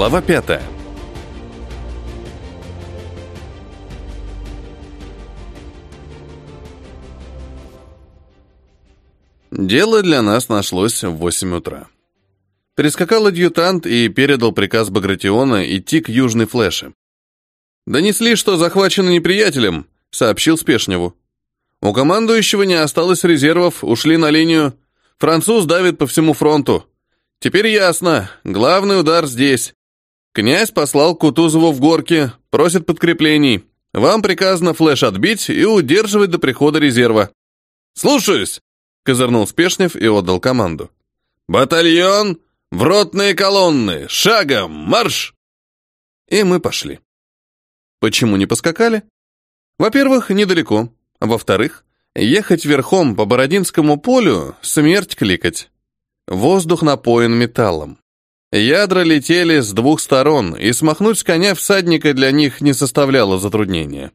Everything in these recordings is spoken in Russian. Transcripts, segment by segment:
Глава пятая. Дело для нас нашлось в 8 утра. Прискакал адъютант и передал приказ Багратиона идти к южной флеше. «Донесли, что захвачены неприятелем», — сообщил Спешневу. «У командующего не осталось резервов, ушли на линию. Француз давит по всему фронту. Теперь ясно, главный удар здесь. Князь послал Кутузову в горки, просит подкреплений. Вам приказано флеш отбить и удерживать до прихода резерва». «Слушаюсь!» — козырнул Спешнев и отдал команду. «Батальон! В ротные колонны! Шагом! Марш!» И мы пошли. Почему не поскакали? Во-первых, недалеко. Во-вторых, ехать верхом по Бородинскому полю — смерть кликать. Воздух напоен металлом. Ядра летели с двух сторон, и смахнуть с коня всадника для них не составляло затруднения.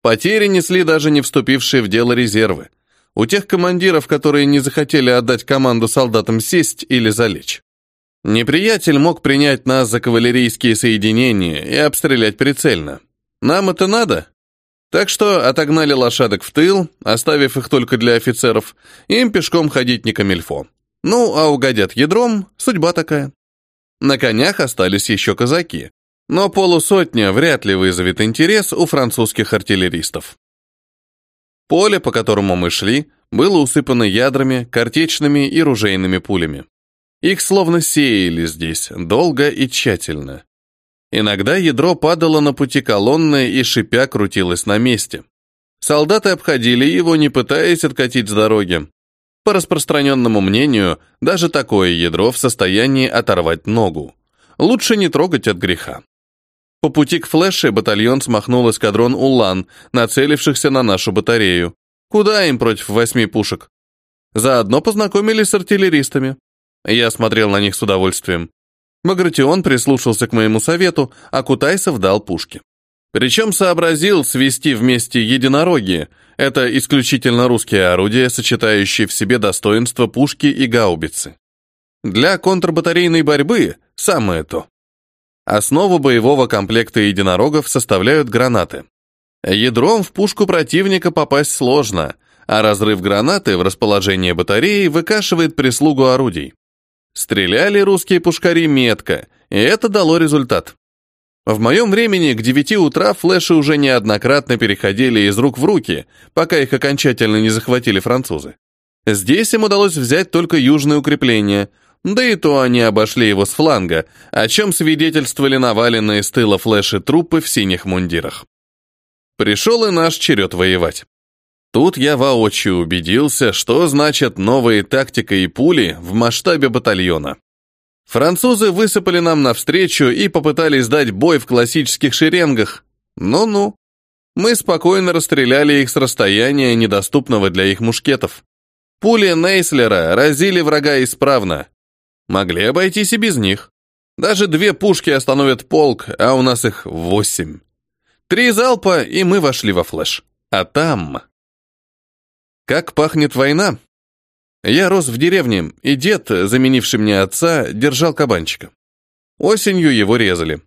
Потери несли даже не вступившие в дело резервы. У тех командиров, которые не захотели отдать команду солдатам сесть или залечь. Неприятель мог принять нас за кавалерийские соединения и обстрелять прицельно. Нам это надо. Так что отогнали лошадок в тыл, оставив их только для офицеров, им пешком ходить не камильфо. Ну, а угодят ядром, судьба такая. На конях остались еще казаки, но полусотня вряд ли вызовет интерес у французских артиллеристов. Поле, по которому мы шли, было усыпано ядрами, картечными и ружейными пулями. Их словно сеяли здесь, долго и тщательно. Иногда ядро падало на пути колонны и, шипя, крутилось на месте. Солдаты обходили его, не пытаясь откатить с дороги. По распространенному мнению, даже такое ядро в состоянии оторвать ногу. Лучше не трогать от греха. По пути к флеше батальон смахнул эскадрон «Улан», нацелившихся на нашу батарею. Куда им против восьми пушек? Заодно познакомились с артиллеристами. Я смотрел на них с удовольствием. Багратион прислушался к моему совету, а Кутайсов дал пушки. Причем сообразил свести вместе единороги. Это исключительно русские орудия, сочетающие в себе достоинства пушки и гаубицы. Для контрбатарейной борьбы самое то. Основу боевого комплекта единорогов составляют гранаты. Ядром в пушку противника попасть сложно, а разрыв гранаты в расположение батареи выкашивает прислугу орудий. Стреляли русские пушкари метко, и это дало результат. В моем времени к 9 утра флеши уже неоднократно переходили из рук в руки, пока их окончательно не захватили французы. Здесь им удалось взять только южное укрепление, да и то они обошли его с фланга, о чем свидетельствовали наваленные с тыла флеши трупы в синих мундирах. Пришел и наш черед воевать. Тут я воочию убедился, что значит новые тактика и пули в масштабе батальона. Французы высыпали нам навстречу и попытались дать бой в классических шеренгах. Ну-ну. Мы спокойно расстреляли их с расстояния, недоступного для их мушкетов. Пули Нейслера разили врага исправно. Могли обойтись и без них. Даже две пушки остановят полк, а у нас их восемь. Три залпа, и мы вошли во флеш. А там... Как пахнет война? Я рос в деревне, и дед, заменивший мне отца, держал кабанчика. Осенью его резали.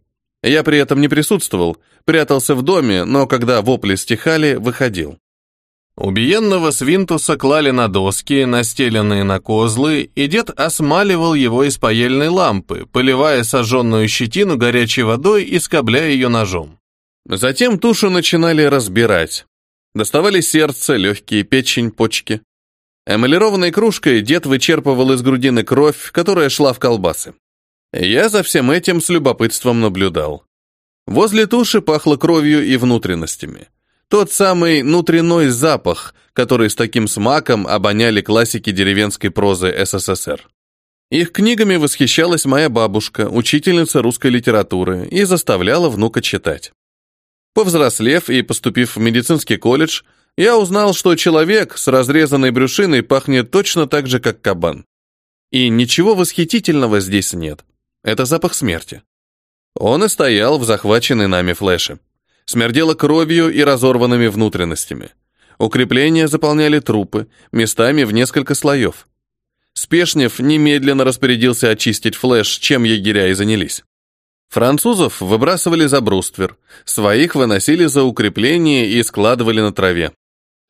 Я при этом не присутствовал, прятался в доме, но когда вопли стихали, выходил. Убиенного свинтуса клали на доски, настеленные на козлы, и дед осмаливал его из паельной лампы, поливая сожженную щетину горячей водой и скобляя ее ножом. Затем тушу начинали разбирать. Доставали сердце, легкие, печень, почки. Эмалированной кружкой дед вычерпывал из грудины кровь, которая шла в колбасы. Я за всем этим с любопытством наблюдал. Возле туши пахло кровью и внутренностями. Тот самый внутренной запах, который с таким смаком обоняли классики деревенской прозы СССР. Их книгами восхищалась моя бабушка, учительница русской литературы, и заставляла внука читать. Повзрослев и поступив в медицинский колледж, я узнал, что человек с разрезанной брюшиной пахнет точно так же, как кабан. И ничего восхитительного здесь нет. Это запах смерти. Он и стоял в захваченной нами флеше. Смердело кровью и разорванными внутренностями. Укрепления заполняли трупы, местами в несколько слоев. Спешнев немедленно распорядился очистить флеш, чем егеря и занялись. Французов выбрасывали за бруствер, своих выносили за укрепление и складывали на траве.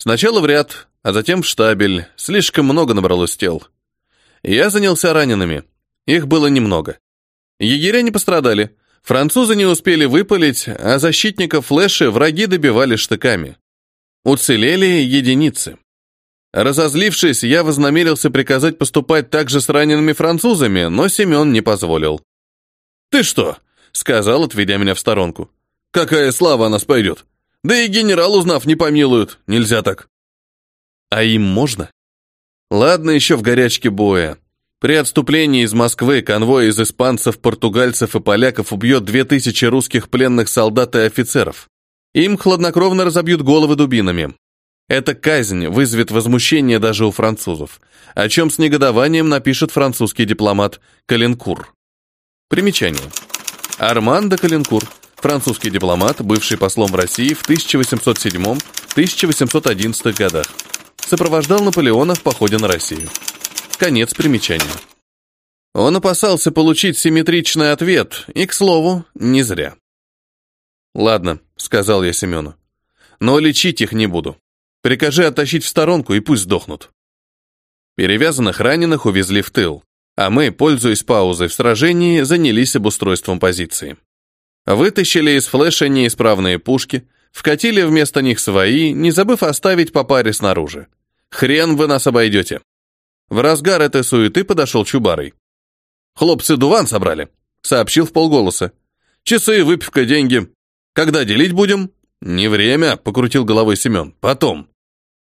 Сначала в ряд, а затем в штабель, слишком много набралось тел. Я занялся ранеными. Их было немного. Егеря не пострадали. Французы не успели выпалить, а защитников флеши враги добивали штыками. Уцелели единицы. Разозлившись, я вознамерился приказать поступать так же с ранеными французами, но Семен не позволил. «Ты что?» сказал, отведя меня в сторонку. «Какая слава о нас пойдет? Да и генерал, узнав, не помилуют. Нельзя так». «А им можно?» «Ладно, еще в горячке боя. При отступлении из Москвы конвой из испанцев, португальцев и поляков убьет две тысячи русских пленных солдат и офицеров. Им хладнокровно разобьют головы дубинами. Эта казнь вызовет возмущение даже у французов, о чем с негодованием напишет французский дипломат Калинкур. Примечание. Арман де Калинкур, французский дипломат, бывший послом в России в 1807-1811 годах. Сопровождал Наполеона в походе на Россию. Конец примечания. Он опасался получить симметричный ответ, и, к слову, не зря. «Ладно», — сказал я Семену, — «но лечить их не буду. Прикажи оттащить в сторонку и пусть сдохнут». Перевязанных раненых увезли в тыл а мы, пользуясь паузой в сражении, занялись обустройством позиции. Вытащили из флеша неисправные пушки, вкатили вместо них свои, не забыв оставить по паре снаружи. Хрен вы нас обойдете. В разгар этой суеты подошел Чубарый. «Хлопцы дуван собрали», — сообщил в полголоса. «Часы, выпивка, деньги. Когда делить будем?» «Не время», — покрутил головой Семен. «Потом».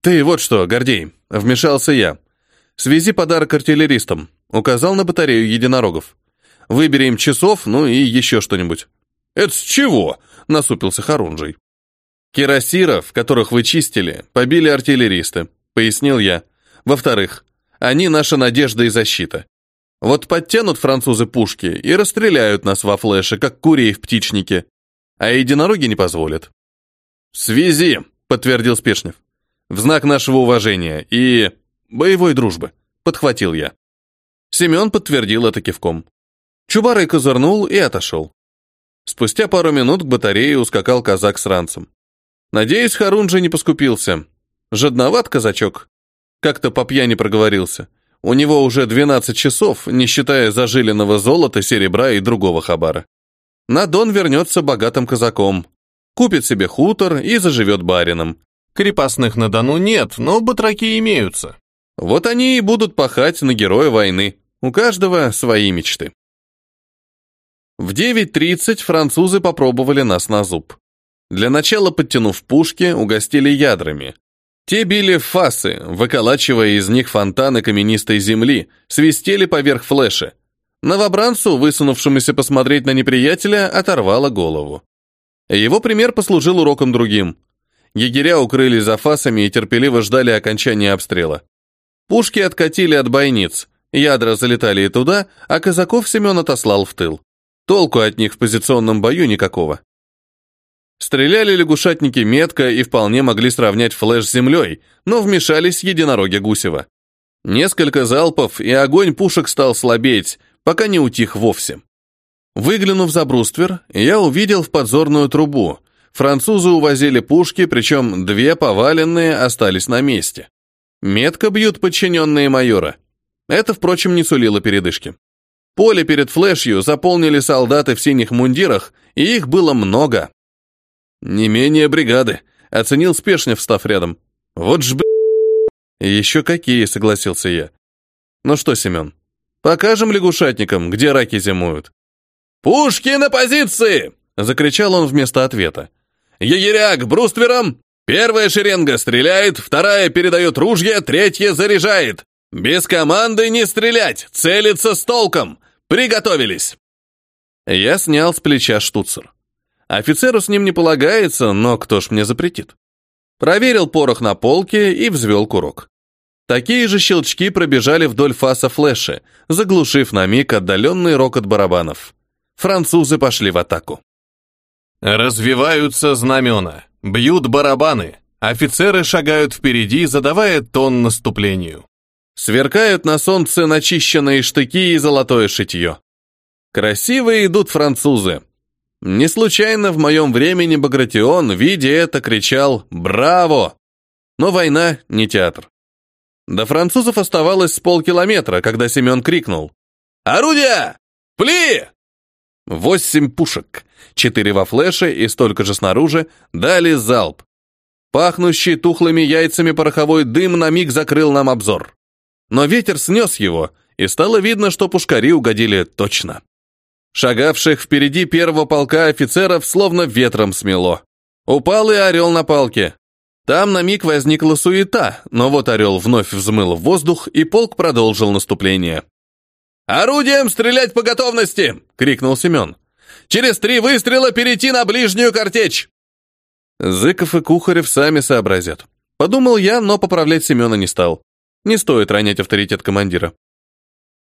«Ты вот что, Гордей», — вмешался я. «Свези подарок артиллеристам. Указал на батарею единорогов. Выбери им часов, ну и еще что-нибудь. Это с чего? Насупился Харунжий. Кирасиров, которых вы чистили, побили артиллеристы, пояснил я. Во-вторых, они наша надежда и защита. Вот подтянут французы пушки и расстреляют нас во флеше, как курей в птичнике. А единороги не позволят. «Связи», — подтвердил Спешнев. «В знак нашего уважения и боевой дружбы», — подхватил я. Семен подтвердил это кивком. Чубарый козырнул и отошел. Спустя пару минут к батарее ускакал казак с ранцем. Надеюсь, Харун же не поскупился. Жадноват казачок. Как-то по пьяни проговорился. У него уже 12 часов, не считая зажиленного золота, серебра и другого хабара. На Дон вернется богатым казаком. Купит себе хутор и заживет барином. Крепостных на Дону нет, но батраки имеются. Вот они и будут пахать на героя войны. У каждого свои мечты. В 9.30 французы попробовали нас на зуб. Для начала, подтянув пушки, угостили ядрами. Те били фасы, выколачивая из них фонтаны каменистой земли, свистели поверх флеша. Новобранцу, высунувшемуся посмотреть на неприятеля, оторвало голову. Его пример послужил уроком другим. Егеря укрылись за фасами и терпеливо ждали окончания обстрела. Пушки откатили от бойниц, ядра залетали и туда, а казаков Семен отослал в тыл. Толку от них в позиционном бою никакого. Стреляли лягушатники метко и вполне могли сравнять флеш с землей, но вмешались единороги Гусева. Несколько залпов, и огонь пушек стал слабеть, пока не утих вовсе. Выглянув за бруствер, я увидел в подзорную трубу. Французы увозили пушки, причем две поваленные остались на месте. Метко бьют подчиненные майора. Это, впрочем, не сулило передышки. Поле перед флешью заполнили солдаты в синих мундирах, и их было много. «Не менее бригады», — оценил спешно, встав рядом. «Вот ж, б... «Еще какие», — согласился я. «Ну что, Семен, покажем лягушатникам, где раки зимуют». «Пушки на позиции!» — закричал он вместо ответа. «Егеря к брустверам! Первая шеренга стреляет, вторая передает ружье, третья заряжает. Без команды не стрелять, целиться с толком. Приготовились. Я снял с плеча штуцер. Офицеру с ним не полагается, но кто ж мне запретит? Проверил порох на полке и взвел курок. Такие же щелчки пробежали вдоль фаса флеши, заглушив на миг отдаленный рокот барабанов. Французы пошли в атаку. Развиваются знамена. Бьют барабаны. Офицеры шагают впереди, задавая тон наступлению. Сверкают на солнце начищенные штыки и золотое шитье. Красивые идут французы. Не случайно в моем времени Багратион, видя это, кричал «Браво!». Но война не театр. До французов оставалось с полкилометра, когда Семен крикнул «Орудия! Пли!» Восемь пушек, четыре во флеше и столько же снаружи, дали залп. Пахнущий тухлыми яйцами пороховой дым на миг закрыл нам обзор. Но ветер снес его, и стало видно, что пушкари угодили точно. Шагавших впереди первого полка офицеров словно ветром смело. Упал и орел на палке. Там на миг возникла суета, но вот орел вновь взмыл в воздух, и полк продолжил наступление. «Орудием стрелять по готовности!» — крикнул Семен. «Через три выстрела перейти на ближнюю картечь!» Зыков и Кухарев сами сообразят. Подумал я, но поправлять Семена не стал. Не стоит ронять авторитет командира.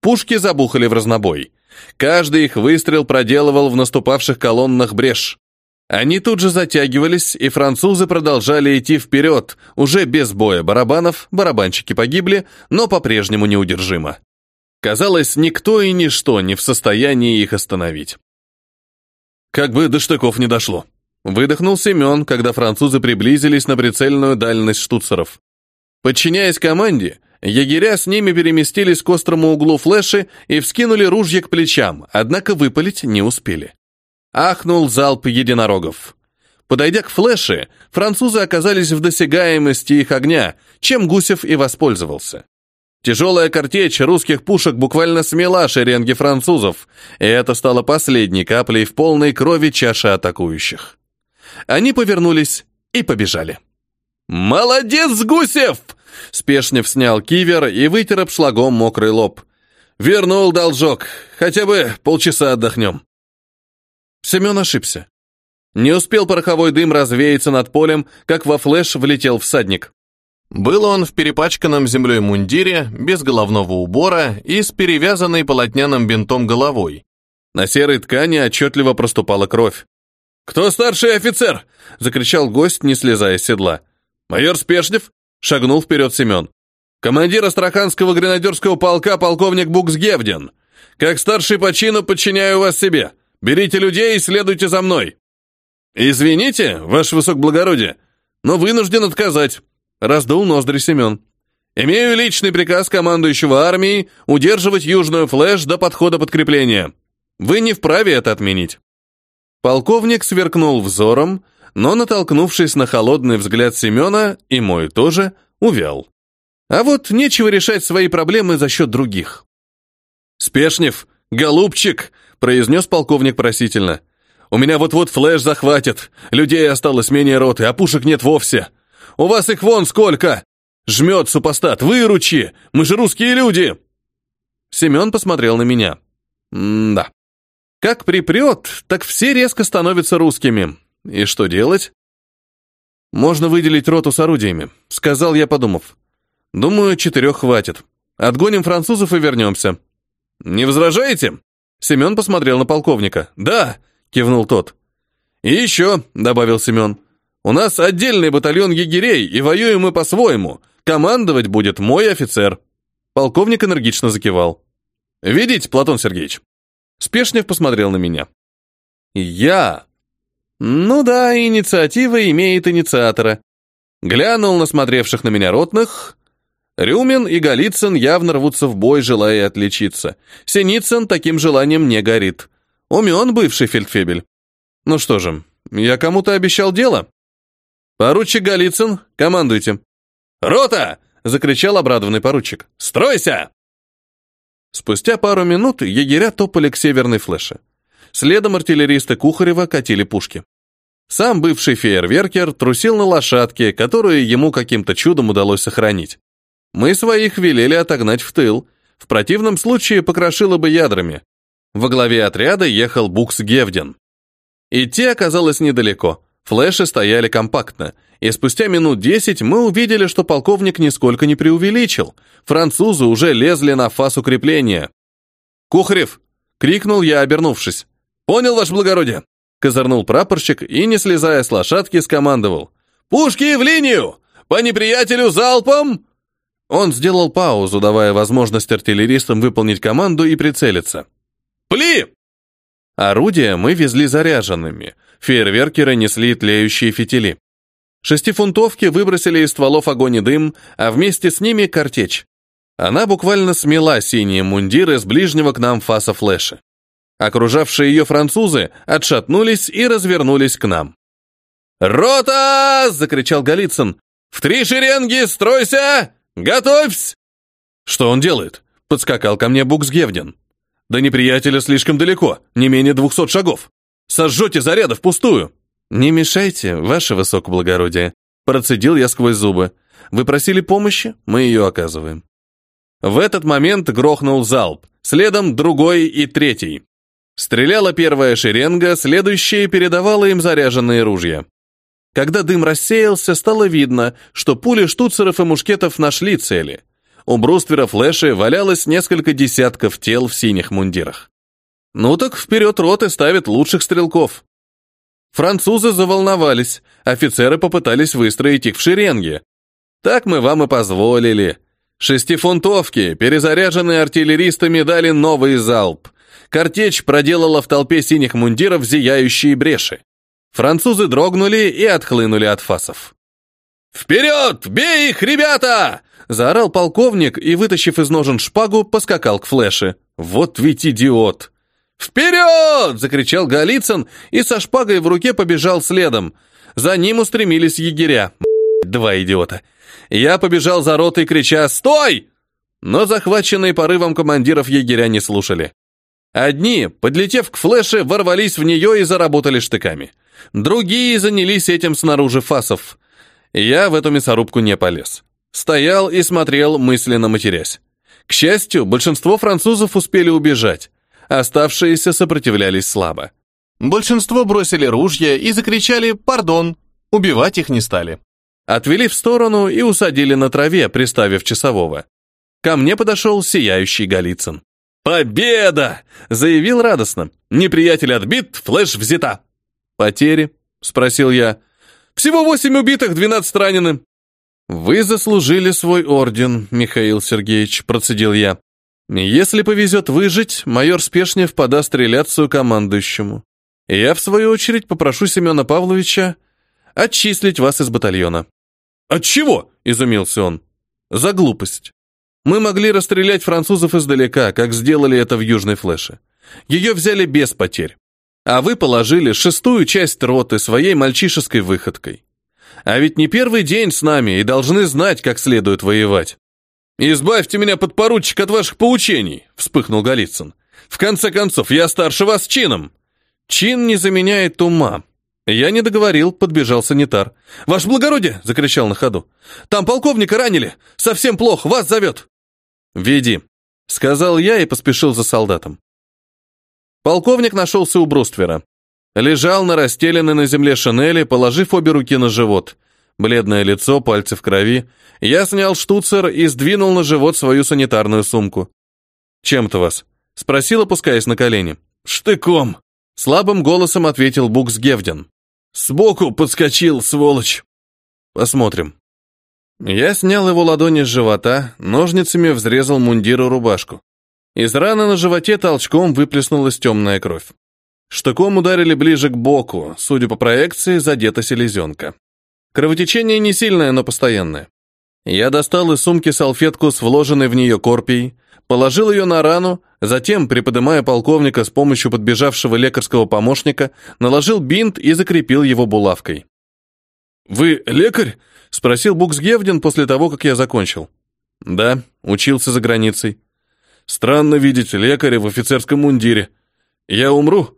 Пушки забухали в разнобой. Каждый их выстрел проделывал в наступавших колоннах брешь. Они тут же затягивались, и французы продолжали идти вперед, уже без боя барабанов, барабанщики погибли, но по-прежнему неудержимо. Казалось, никто и ничто не в состоянии их остановить. Как бы до штыков не дошло. Выдохнул Семен, когда французы приблизились на прицельную дальность штуцеров. Подчиняясь команде, егеря с ними переместились к острому углу флеши и вскинули ружья к плечам, однако выпалить не успели. Ахнул залп единорогов. Подойдя к флеше, французы оказались в досягаемости их огня, чем Гусев и воспользовался. Тяжелая картечь русских пушек буквально смела шеренги французов, и это стало последней каплей в полной крови чаши атакующих. Они повернулись и побежали. «Молодец, Гусев!» Спешнев снял кивер и вытер обшлагом мокрый лоб. «Вернул должок. Хотя бы полчаса отдохнем». Семен ошибся. Не успел пороховой дым развеяться над полем, как во флеш влетел всадник. Был он в перепачканном землей мундире, без головного убора и с перевязанной полотняным бинтом головой. На серой ткани отчетливо проступала кровь. «Кто старший офицер?» — закричал гость, не слезая с седла. «Майор Спешнев?» — шагнул вперед Семен. «Командир Астраханского гренадерского полка полковник Буксгевден. Как старший по чину подчиняю вас себе. Берите людей и следуйте за мной. Извините, ваше высокоблагородие, но вынужден отказать. Раздул ноздри Семен. Имею личный приказ командующего армией удерживать южную флеш до подхода подкрепления. Вы не вправе это отменить. Полковник сверкнул взором, но, натолкнувшись на холодный взгляд Семена, и мой тоже, увял. А вот нечего решать свои проблемы за счет других. «Спешнев, голубчик!» произнес полковник просительно. «У меня вот-вот флеш захватит. Людей осталось менее роты, а пушек нет вовсе. У вас их вон сколько! Жмет супостат, выручи! Мы же русские люди!» Семен посмотрел на меня. «Да. Как припрет, так все резко становятся русскими. И что делать?» «Можно выделить роту с орудиями», — сказал я, подумав. «Думаю, четырех хватит. Отгоним французов и вернемся». «Не возражаете?» Семен посмотрел на полковника. «Да!» — кивнул тот. «И еще», — добавил Семен, — «у нас отдельный батальон егерей, и воюем мы по-своему. Командовать будет мой офицер». Полковник энергично закивал. «Видите, Платон Сергеевич?» Спешнев посмотрел на меня. «Я?» «Ну да, инициатива имеет инициатора». Глянул на смотревших на меня ротных, Рюмин и Голицын явно рвутся в бой, желая отличиться. Синицын таким желанием не горит. Умен бывший фельдфебель. Ну что же, я кому-то обещал дело. Поручик Голицын, командуйте. «Рота!» — закричал обрадованный поручик. «Стройся!» Спустя пару минут егеря топали к северной флеше. Следом артиллеристы Кухарева катили пушки. Сам бывший фейерверкер трусил на лошадке, которую ему каким-то чудом удалось сохранить. Мы своих велели отогнать в тыл, в противном случае покрошило бы ядрами. Во главе отряда ехал Букс Гевден. Идти оказалось недалеко, флеши стояли компактно, и спустя минут десять мы увидели, что полковник нисколько не преувеличил, французы уже лезли на фас укрепления. «Кухарев!» — крикнул я, обернувшись. «Понял, ваше благородие!» — козырнул прапорщик и, не слезая с лошадки, скомандовал. «Пушки в линию! По неприятелю залпом!» Он сделал паузу, давая возможность артиллеристам выполнить команду и прицелиться. «Пли!» Орудия мы везли заряженными, фейерверкеры несли тлеющие фитили. Шестифунтовки выбросили из стволов огонь и дым, а вместе с ними картечь. Она буквально смела синие мундиры с ближнего к нам фаса флеша. Окружавшие ее французы отшатнулись и развернулись к нам. «Рота!» — закричал Голицын. «В три шеренги стройся! Готовься!» «Что он делает?» — подскакал ко мне Буксгевден. «До неприятеля слишком далеко, не менее двухсот шагов. Сожжете заряды впустую!» «Не мешайте, ваше высокоблагородие», — процедил я сквозь зубы. «Вы просили помощи, мы ее оказываем». В этот момент грохнул залп, следом другой и третий. Стреляла первая шеренга, следующая передавала им заряженные ружья. Когда дым рассеялся, стало видно, что пули штуцеров и мушкетов нашли цели. У бруствера флеши валялось несколько десятков тел в синих мундирах. Ну так вперед роты ставят лучших стрелков. Французы заволновались, офицеры попытались выстроить их в шеренге. Так мы вам и позволили. Шестифунтовки, перезаряженные артиллеристами, дали новый залп. Картечь проделала в толпе синих мундиров зияющие бреши. Французы дрогнули и отхлынули от фасов. «Вперед! Бей их, ребята!» Заорал полковник и, вытащив из ножен шпагу, поскакал к флеше. «Вот ведь идиот!» «Вперед!» — закричал Голицын и со шпагой в руке побежал следом. За ним устремились егеря. Два идиота. Я побежал за ротой, крича «Стой!» Но захваченные порывом командиров егеря не слушали. Одни, подлетев к флеше, ворвались в нее и заработали штыками. Другие занялись этим снаружи фасов. Я в эту мясорубку не полез. Стоял и смотрел, мысленно матерясь. К счастью, большинство французов успели убежать. Оставшиеся сопротивлялись слабо. Большинство бросили ружья и закричали «Пардон!». Убивать их не стали. Отвели в сторону и усадили на траве, приставив часового. Ко мне подошел сияющий Голицын. «Победа!» — заявил радостно. «Неприятель отбит, флеш взята!» «Потери?» — спросил я. «Всего восемь убитых, двенадцать ранены». «Вы заслужили свой орден, Михаил Сергеевич», — процедил я. «Если повезет выжить, майор Спешнев подаст реляцию командующему. Я, в свою очередь, попрошу Семена Павловича отчислить вас из батальона». «От чего?» — изумился он. «За глупость. Мы могли расстрелять французов издалека, как сделали это в Южной Флеше. Ее взяли без потерь. А вы положили шестую часть роты своей мальчишеской выходкой. А ведь не первый день с нами и должны знать, как следует воевать. «Избавьте меня, подпоручик, от ваших поучений!» — вспыхнул Голицын. «В конце концов, я старше вас чином!» «Чин не заменяет ума». Я не договорил, подбежал санитар. «Ваше благородие!» — закричал на ходу. «Там полковника ранили! Совсем плохо, вас зовет!» «Веди», — сказал я и поспешил за солдатом. Полковник нашелся у бруствера. Лежал на расстеленной на земле шинели, положив обе руки на живот. Бледное лицо, пальцы в крови. Я снял штуцер и сдвинул на живот свою санитарную сумку. «Чем-то вас?» — спросил, опускаясь на колени. «Штыком!» — слабым голосом ответил Букс Гевден. «Сбоку подскочил, сволочь!» «Посмотрим». Я снял его ладони с живота, ножницами взрезал мундир и рубашку. Из раны на животе толчком выплеснулась темная кровь. Штыком ударили ближе к боку, судя по проекции, задета селезенка. Кровотечение не сильное, но постоянное. Я достал из сумки салфетку с вложенной в нее корпией, положил ее на рану, затем, приподнимая полковника с помощью подбежавшего лекарского помощника, наложил бинт и закрепил его булавкой. «Вы лекарь?» — спросил Буксгевден после того, как я закончил. «Да, учился за границей. Странно видеть лекаря в офицерском мундире. Я умру?»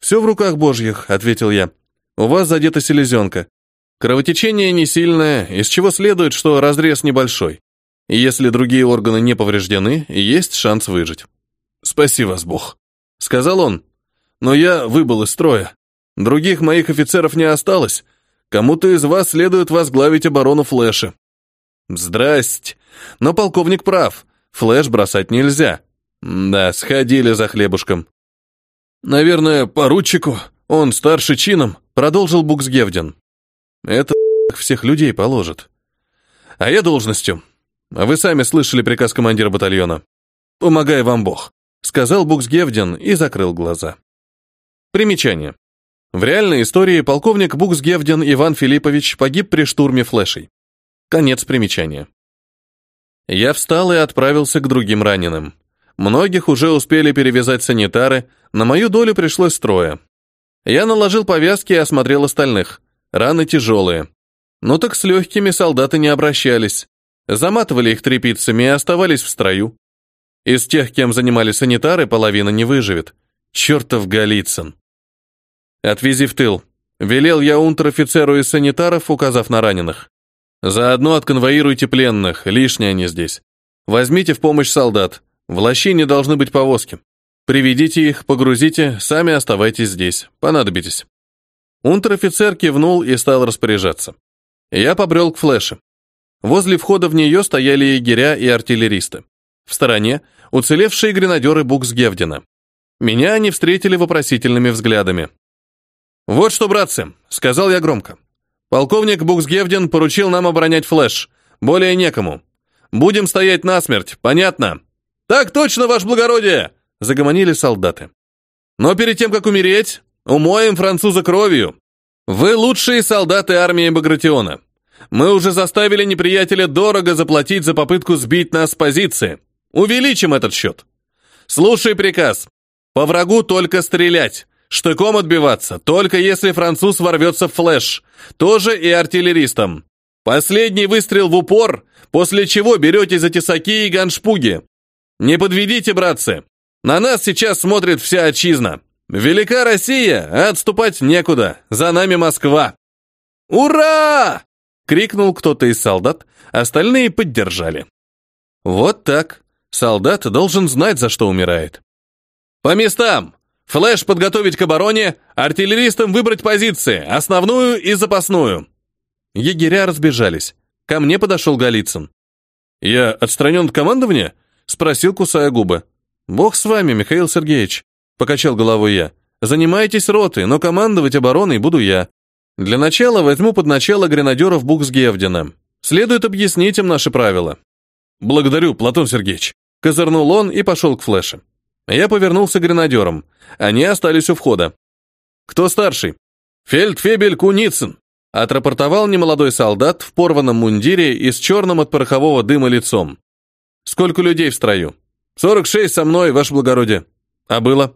«Все в руках божьих», — ответил я. «У вас задета селезенка. Кровотечение не сильное, из чего следует, что разрез небольшой. Если другие органы не повреждены, есть шанс выжить». «Спаси вас, Бог», — сказал он. «Но я выбыл из строя. Других моих офицеров не осталось. Кому-то из вас следует возглавить оборону Флэша». «Здрасте. Но полковник прав. Флэш бросать нельзя. Да, сходили за хлебушком. Наверное, поручику, он старше чином, продолжил Буксгевден. Это всех людей положит. А я должностью. А вы сами слышали приказ командира батальона. Помогай вам Бог, сказал Буксгевден и закрыл глаза. Примечание. В реальной истории полковник Буксгевден Иван Филиппович погиб при штурме флешей. Конец примечания. Я встал и отправился к другим раненым. Многих уже успели перевязать санитары, на мою долю пришлось трое. Я наложил повязки и осмотрел остальных. Раны тяжелые. Ну так с легкими солдаты не обращались. Заматывали их тряпицами и оставались в строю. Из тех, кем занимались санитары, половина не выживет. Чертов Голицын. Отвези в тыл. Велел я унтер-офицеру из санитаров, указав на раненых. Заодно отконвоируйте пленных, лишние они здесь. Возьмите в помощь солдат. В лощине должны быть повозки. Приведите их, погрузите, сами оставайтесь здесь. Понадобитесь. Унтер-офицер кивнул и стал распоряжаться. Я побрел к флеше. Возле входа в нее стояли егеря и артиллеристы. В стороне — уцелевшие гренадеры Буксгевдена. Меня они встретили вопросительными взглядами. «Вот что, братцы», — сказал я громко. «Полковник Буксгевден поручил нам оборонять флеш. Более некому. Будем стоять насмерть, понятно?» «Так точно, ваше благородие!» — загомонили солдаты. «Но перед тем, как умереть, умоем француза кровью. Вы лучшие солдаты армии Багратиона. Мы уже заставили неприятеля дорого заплатить за попытку сбить нас с позиции. Увеличим этот счет. Слушай приказ. По врагу только стрелять. Штыком отбиваться, только если француз ворвется в флеш. Тоже и артиллеристам. Последний выстрел в упор, после чего берете за тесаки и ганшпуги. Не подведите, братцы. На нас сейчас смотрит вся отчизна. Велика Россия, а отступать некуда. За нами Москва. Ура! крикнул кто-то из солдат, остальные поддержали. Вот так. Солдат должен знать, за что умирает. По местам. Флэш подготовить к обороне, артиллеристам выбрать позиции, основную и запасную. Егеря разбежались. Ко мне подошел Голицын. «Я отстранен от командования?» — спросил, кусая губы. «Бог с вами, Михаил Сергеевич», — покачал головой я. «Занимайтесь ротой, но командовать обороной буду я. Для начала возьму под начало гренадеров Буксгевдена. Следует объяснить им наши правила». «Благодарю, Платон Сергеевич», — козырнул он и пошел к флеше. Я повернулся к гренадерам. Они остались у входа. «Кто старший?» «Фельдфебель Куницын», — отрапортовал немолодой солдат в порванном мундире и с черным от порохового дыма лицом. «Сколько людей в строю?» «Сорок шесть со мной, ваше благородие». «А было?»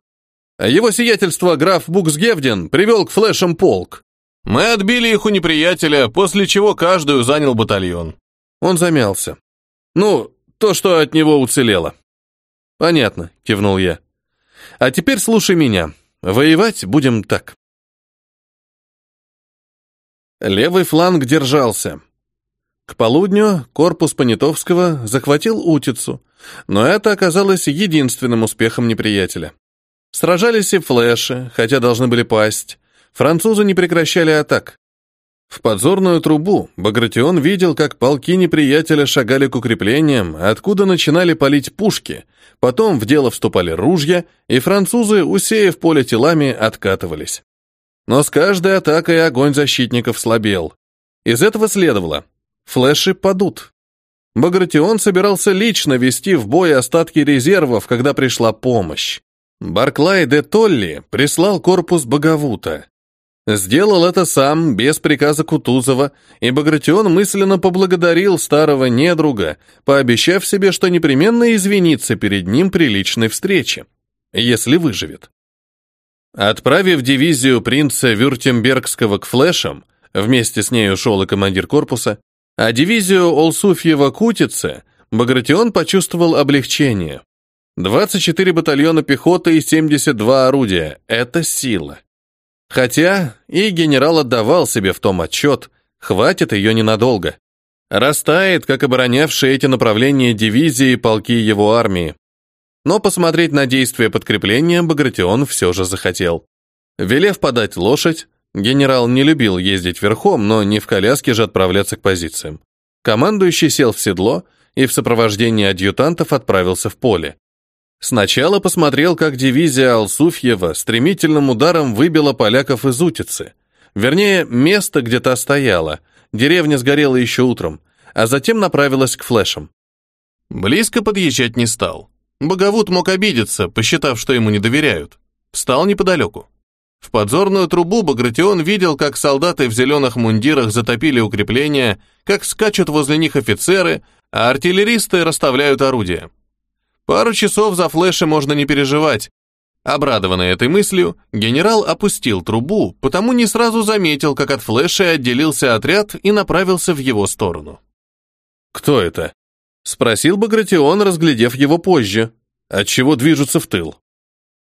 Его сиятельство граф Буксгевден привел к флешам полк. Мы отбили их у неприятеля, после чего каждую занял батальон. Он замялся. Ну, то, что от него уцелело. «Понятно», — кивнул я. «А теперь слушай меня. Воевать будем так». Левый фланг держался. К полудню корпус Понятовского захватил Утицу, но это оказалось единственным успехом неприятеля. Сражались и флеши, хотя должны были пасть. Французы не прекращали атак. В подзорную трубу Багратион видел, как полки неприятеля шагали к укреплениям, откуда начинали палить пушки, потом в дело вступали ружья, и французы, усеяв поле телами, откатывались. Но с каждой атакой огонь защитников слабел. Из этого следовало. Флеши падут. Багратион собирался лично вести в бой остатки резервов, когда пришла помощь. Барклай де Толли прислал корпус Боговута. Сделал это сам, без приказа Кутузова, и Багратион мысленно поблагодарил старого недруга, пообещав себе, что непременно извинится перед ним при личной встрече, если выживет. Отправив дивизию принца Вюртембергского к флешам, вместе с ней ушел и командир корпуса, а дивизию Олсуфьева-Кутице Багратион почувствовал облегчение. 24 батальона пехоты и 72 орудия — это сила. Хотя и генерал отдавал себе в том отчет, хватит ее ненадолго. Растает, как оборонявшие эти направления дивизии и полки его армии. Но посмотреть на действия подкрепления Багратион все же захотел. Велев подать лошадь, генерал не любил ездить верхом, но не в коляске же отправляться к позициям. Командующий сел в седло и в сопровождении адъютантов отправился в поле. Сначала посмотрел, как дивизия Алсуфьева стремительным ударом выбила поляков из Утицы. Вернее, место, где та стояла. Деревня сгорела еще утром, а затем направилась к флешам. Близко подъезжать не стал. Боговут мог обидеться, посчитав, что ему не доверяют. Встал неподалеку. В подзорную трубу Багратион видел, как солдаты в зеленых мундирах затопили укрепления, как скачут возле них офицеры, а артиллеристы расставляют орудия. Пару часов за флеши можно не переживать. Обрадованный этой мыслью, генерал опустил трубу, потому не сразу заметил, как от флеши отделился отряд и направился в его сторону. «Кто это?» — спросил Багратион, разглядев его позже. «Отчего движутся в тыл?»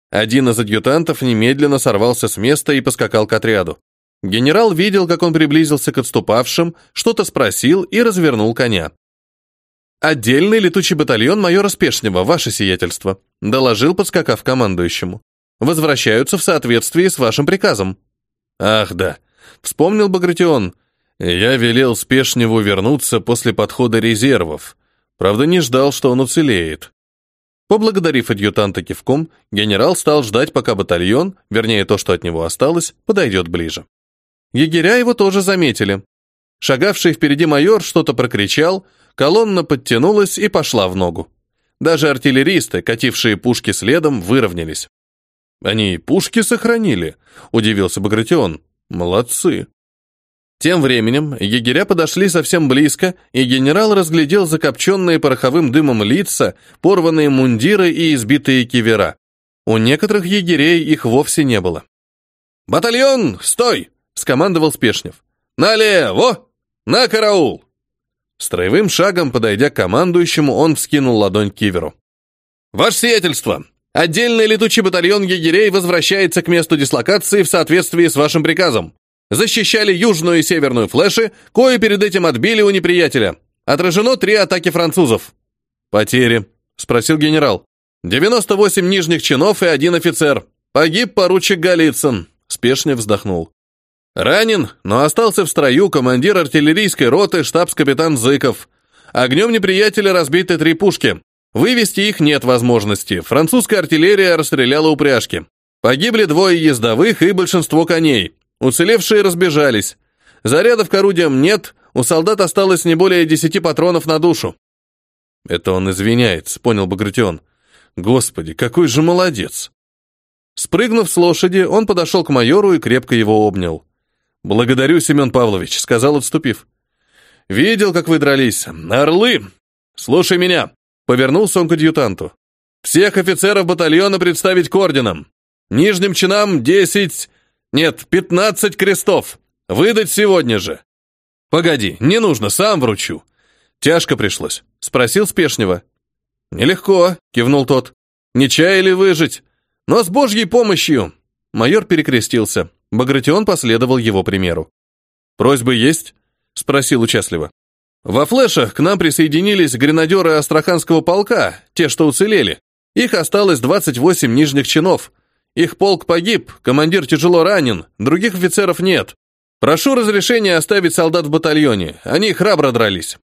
Один из адъютантов немедленно сорвался с места и поскакал к отряду. Генерал видел, как он приблизился к отступавшим, что-то спросил и развернул коня. «Отдельный летучий батальон майора Спешнего, ваше сиятельство», доложил, подскакав командующему. «Возвращаются в соответствии с вашим приказом». «Ах, да», — вспомнил Багратион. «Я велел Спешневу вернуться после подхода резервов. Правда, не ждал, что он уцелеет. Поблагодарив адъютанта кивком, генерал стал ждать, пока батальон, вернее то, что от него осталось, подойдет ближе. Егеря его тоже заметили. Шагавший впереди майор что-то прокричал, колонна подтянулась и пошла в ногу. Даже артиллеристы, катившие пушки следом, выровнялись. «Они пушки сохранили», — удивился Багратион. «Молодцы». Тем временем егеря подошли совсем близко, и генерал разглядел закопченные пороховым дымом лица, порванные мундиры и избитые кивера. У некоторых егерей их вовсе не было. «Батальон, стой!» — скомандовал Спешнев. «Налево! На караул!» Строевым шагом, подойдя к командующему, он вскинул ладонь к киверу. «Ваше сиятельство! Отдельный летучий батальон егерей возвращается к месту дислокации в соответствии с вашим приказом защищали южную и северную флеши, кое перед этим отбили у неприятеля. Отражено три атаки французов. «Потери?» — спросил генерал. «98 нижних чинов и один офицер. Погиб поручик Голицын», — спешно вздохнул. «Ранен, но остался в строю командир артиллерийской роты штабс-капитан Зыков. Огнем неприятеля разбиты три пушки. Вывести их нет возможности. Французская артиллерия расстреляла упряжки. Погибли двое ездовых и большинство коней. Уцелевшие разбежались. Зарядов к орудиям нет, у солдат осталось не более десяти патронов на душу. Это он извиняется, понял Багратион. Господи, какой же молодец. Спрыгнув с лошади, он подошел к майору и крепко его обнял. «Благодарю, Семен Павлович», — сказал, отступив. «Видел, как вы дрались. Орлы! Слушай меня!» Повернулся он к адъютанту. «Всех офицеров батальона представить к орденам. Нижним чинам десять нет, пятнадцать крестов. Выдать сегодня же. Погоди, не нужно, сам вручу. Тяжко пришлось. Спросил спешнего. Нелегко, кивнул тот. Не чаяли выжить. Но с божьей помощью. Майор перекрестился. Багратион последовал его примеру. «Просьбы есть?» — спросил участливо. «Во флешах к нам присоединились гренадеры Астраханского полка, те, что уцелели. Их осталось 28 нижних чинов. Их полк погиб, командир тяжело ранен, других офицеров нет. Прошу разрешения оставить солдат в батальоне, они храбро дрались».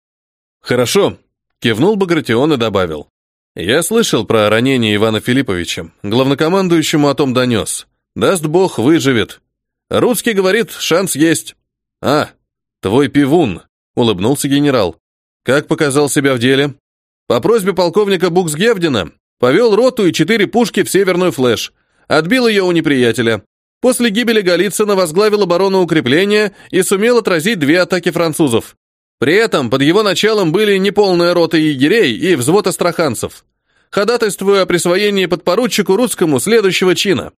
«Хорошо», — кивнул Багратион и добавил. «Я слышал про ранение Ивана Филипповича. Главнокомандующему о том донес. Даст бог, выживет. Русский говорит, шанс есть». «А, твой певун», — улыбнулся генерал. «Как показал себя в деле?» «По просьбе полковника Буксгевдена повел роту и четыре пушки в северную флеш. Отбил ее у неприятеля. После гибели Голицына возглавил оборону укрепления и сумел отразить две атаки французов. При этом под его началом были неполная рота егерей и взвод астраханцев. Ходатайствую о присвоении подпоручику русскому следующего чина.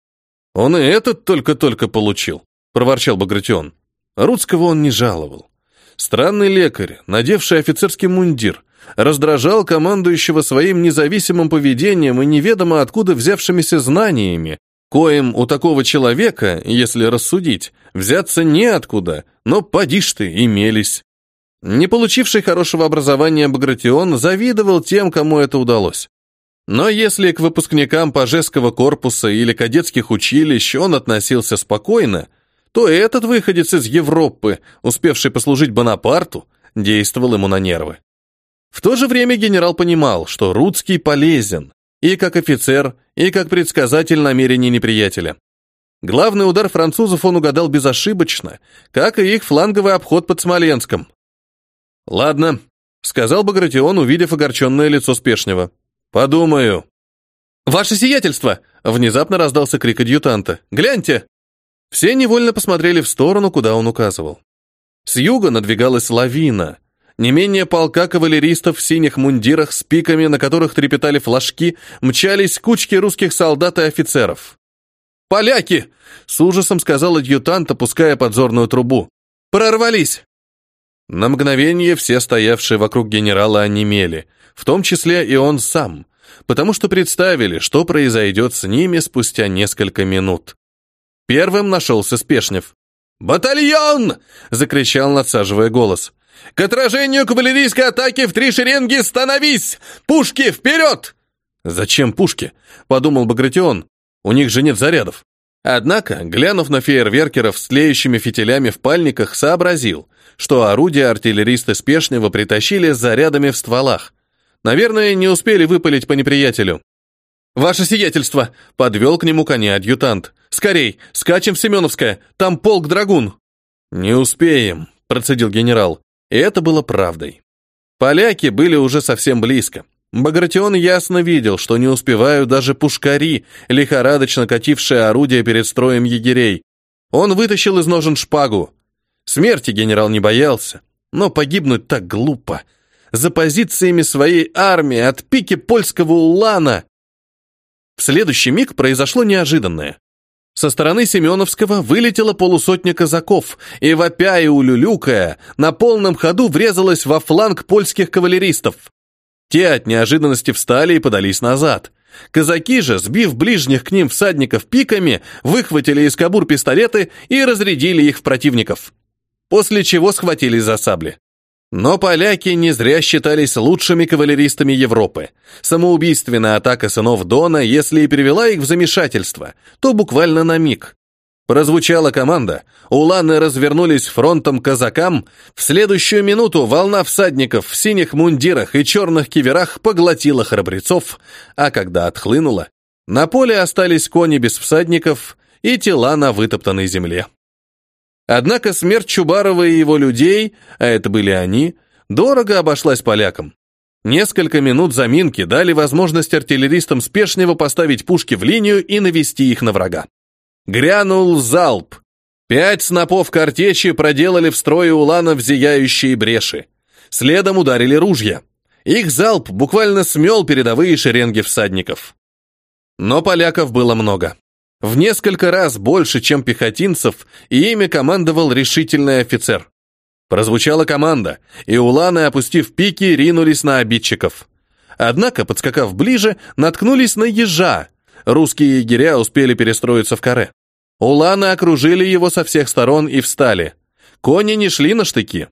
Он и этот только-только получил, проворчал Багратион. Рудского он не жаловал. Странный лекарь, надевший офицерский мундир, раздражал командующего своим независимым поведением и неведомо откуда взявшимися знаниями, коим у такого человека, если рассудить, взяться неоткуда, но поди ж ты, имелись. Не получивший хорошего образования Багратион завидовал тем, кому это удалось. Но если к выпускникам Пажеского корпуса или кадетских училищ он относился спокойно, то этот выходец из Европы, успевший послужить Бонапарту, действовал ему на нервы. В то же время генерал понимал, что Рудский полезен и как офицер, и как предсказатель намерений неприятеля. Главный удар французов он угадал безошибочно, как и их фланговый обход под Смоленском. «Ладно», — сказал Багратион, увидев огорченное лицо Спешнего. «Подумаю». «Ваше сиятельство!» — внезапно раздался крик адъютанта. «Гляньте!» Все невольно посмотрели в сторону, куда он указывал. С юга надвигалась лавина. Не менее полка кавалеристов в синих мундирах с пиками, на которых трепетали флажки, мчались кучки русских солдат и офицеров. «Поляки!» — с ужасом сказал адъютант, опуская подзорную трубу. «Прорвались!» На мгновение все стоявшие вокруг генерала онемели, в том числе и он сам, потому что представили, что произойдет с ними спустя несколько минут. Первым нашелся Спешнев. «Батальон!» — закричал, надсаживая голос. «К отражению кавалерийской атаки в три шеренги становись! Пушки вперед!» «Зачем пушки?» — подумал Багратион. «У них же нет зарядов». Однако, глянув на фейерверкеров с тлеющими фитилями в пальниках, сообразил, что орудия артиллеристы Спешнева притащили с зарядами в стволах. Наверное, не успели выпалить по неприятелю. «Ваше сиятельство!» — подвел к нему коня адъютант. «Скорей! Скачем в Семеновское! Там полк драгун!» «Не успеем», — процедил генерал. И это было правдой. Поляки были уже совсем близко. Багратион ясно видел, что не успевают даже пушкари, лихорадочно катившие орудия перед строем егерей. Он вытащил из ножен шпагу. Смерти генерал не боялся, но погибнуть так глупо. За позициями своей армии от пики польского улана. В следующий миг произошло неожиданное. Со стороны Семеновского вылетела полусотня казаков и, вопя и улюлюкая, на полном ходу врезалась во фланг польских кавалеристов. Те от неожиданности встали и подались назад. Казаки же, сбив ближних к ним всадников пиками, выхватили из кобур пистолеты и разрядили их в противников. После чего схватились за сабли. Но поляки не зря считались лучшими кавалеристами Европы. Самоубийственная атака сынов Дона, если и привела их в замешательство, то буквально на миг. Прозвучала команда, уланы развернулись фронтом казакам, в следующую минуту волна всадников в синих мундирах и черных киверах поглотила храбрецов, а когда отхлынула, на поле остались кони без всадников и тела на вытоптанной земле. Однако смерть Чубарова и его людей, а это были они, дорого обошлась полякам. Несколько минут заминки дали возможность артиллеристам спешнего поставить пушки в линию и навести их на врага. Грянул залп. Пять снопов картечи проделали в строе уланов зияющие бреши. Следом ударили ружья. Их залп буквально смел передовые шеренги всадников. Но поляков было много в несколько раз больше, чем пехотинцев, и ими командовал решительный офицер. Прозвучала команда, и уланы, опустив пики, ринулись на обидчиков. Однако, подскакав ближе, наткнулись на ежа. Русские егеря успели перестроиться в каре. Уланы окружили его со всех сторон и встали. Кони не шли на штыки.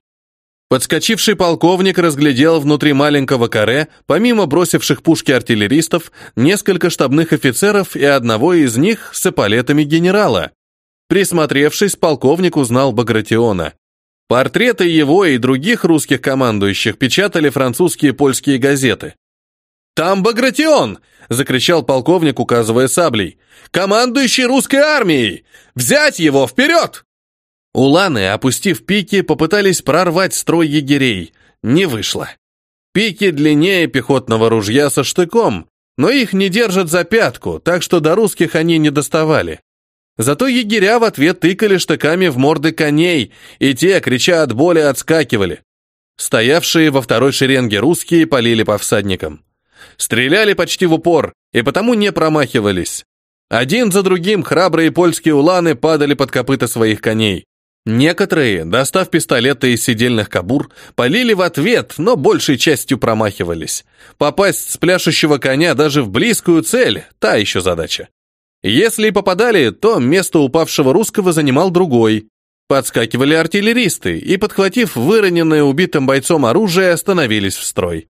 Подскочивший полковник разглядел внутри маленького каре, помимо бросивших пушки артиллеристов, несколько штабных офицеров и одного из них с эполетами генерала. Присмотревшись, полковник узнал Багратиона. Портреты его и других русских командующих печатали французские и польские газеты. «Там Багратион!» — закричал полковник, указывая саблей. «Командующий русской армией! Взять его вперед!» Уланы, опустив пики, попытались прорвать строй егерей. Не вышло. Пики длиннее пехотного ружья со штыком, но их не держат за пятку, так что до русских они не доставали. Зато егеря в ответ тыкали штыками в морды коней, и те, крича от боли, отскакивали. Стоявшие во второй шеренге русские полили по всадникам. Стреляли почти в упор, и потому не промахивались. Один за другим храбрые польские уланы падали под копыта своих коней. Некоторые, достав пистолеты из сидельных кобур, полили в ответ, но большей частью промахивались. Попасть с пляшущего коня даже в близкую цель – та еще задача. Если и попадали, то место упавшего русского занимал другой. Подскакивали артиллеристы и, подхватив выроненное убитым бойцом оружие, остановились в строй.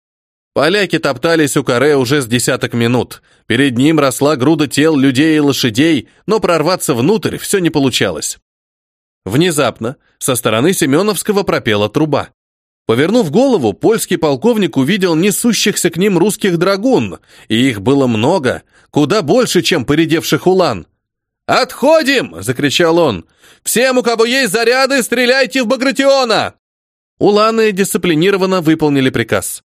Поляки топтались у каре уже с десяток минут. Перед ним росла груда тел людей и лошадей, но прорваться внутрь все не получалось. Внезапно со стороны Семеновского пропела труба. Повернув голову, польский полковник увидел несущихся к ним русских драгун, и их было много, куда больше, чем поредевших улан. «Отходим!» — закричал он. «Всем, у кого есть заряды, стреляйте в Багратиона!» Уланы дисциплинированно выполнили приказ.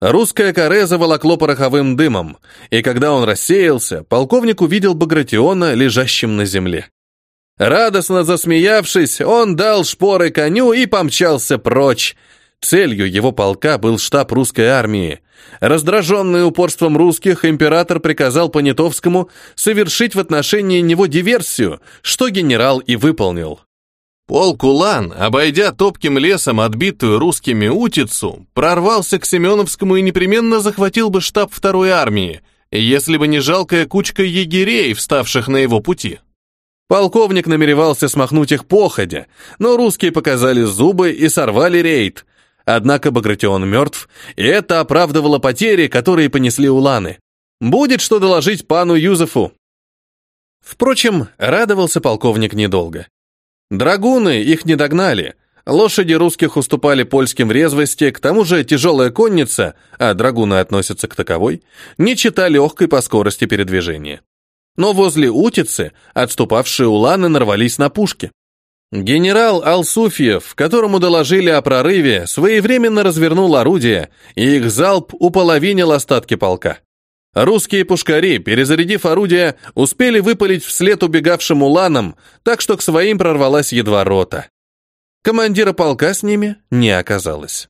Русское каре заволокло пороховым дымом, и когда он рассеялся, полковник увидел Багратиона, лежащим на земле. Радостно засмеявшись, он дал шпоры коню и помчался прочь. Целью его полка был штаб русской армии. Раздраженный упорством русских, император приказал Понятовскому совершить в отношении него диверсию, что генерал и выполнил. Полк Улан, обойдя топким лесом отбитую русскими Утицу, прорвался к Семеновскому и непременно захватил бы штаб второй армии, если бы не жалкая кучка егерей, вставших на его пути. Полковник намеревался смахнуть их походя, но русские показали зубы и сорвали рейд. Однако Багратион мертв, и это оправдывало потери, которые понесли уланы. Будет что доложить пану Юзефу. Впрочем, радовался полковник недолго. Драгуны их не догнали. Лошади русских уступали польским резвости, к тому же тяжелая конница, а драгуны относятся к таковой, не чита легкой по скорости передвижения. Но возле Утицы отступавшие уланы нарвались на пушки. Генерал Алсуфьев, которому доложили о прорыве, своевременно развернул орудие, и их залп уполовинил остатки полка. Русские пушкари, перезарядив орудия, успели выпалить вслед убегавшим уланам, так что к своим прорвалась едва рота. Командира полка с ними не оказалось.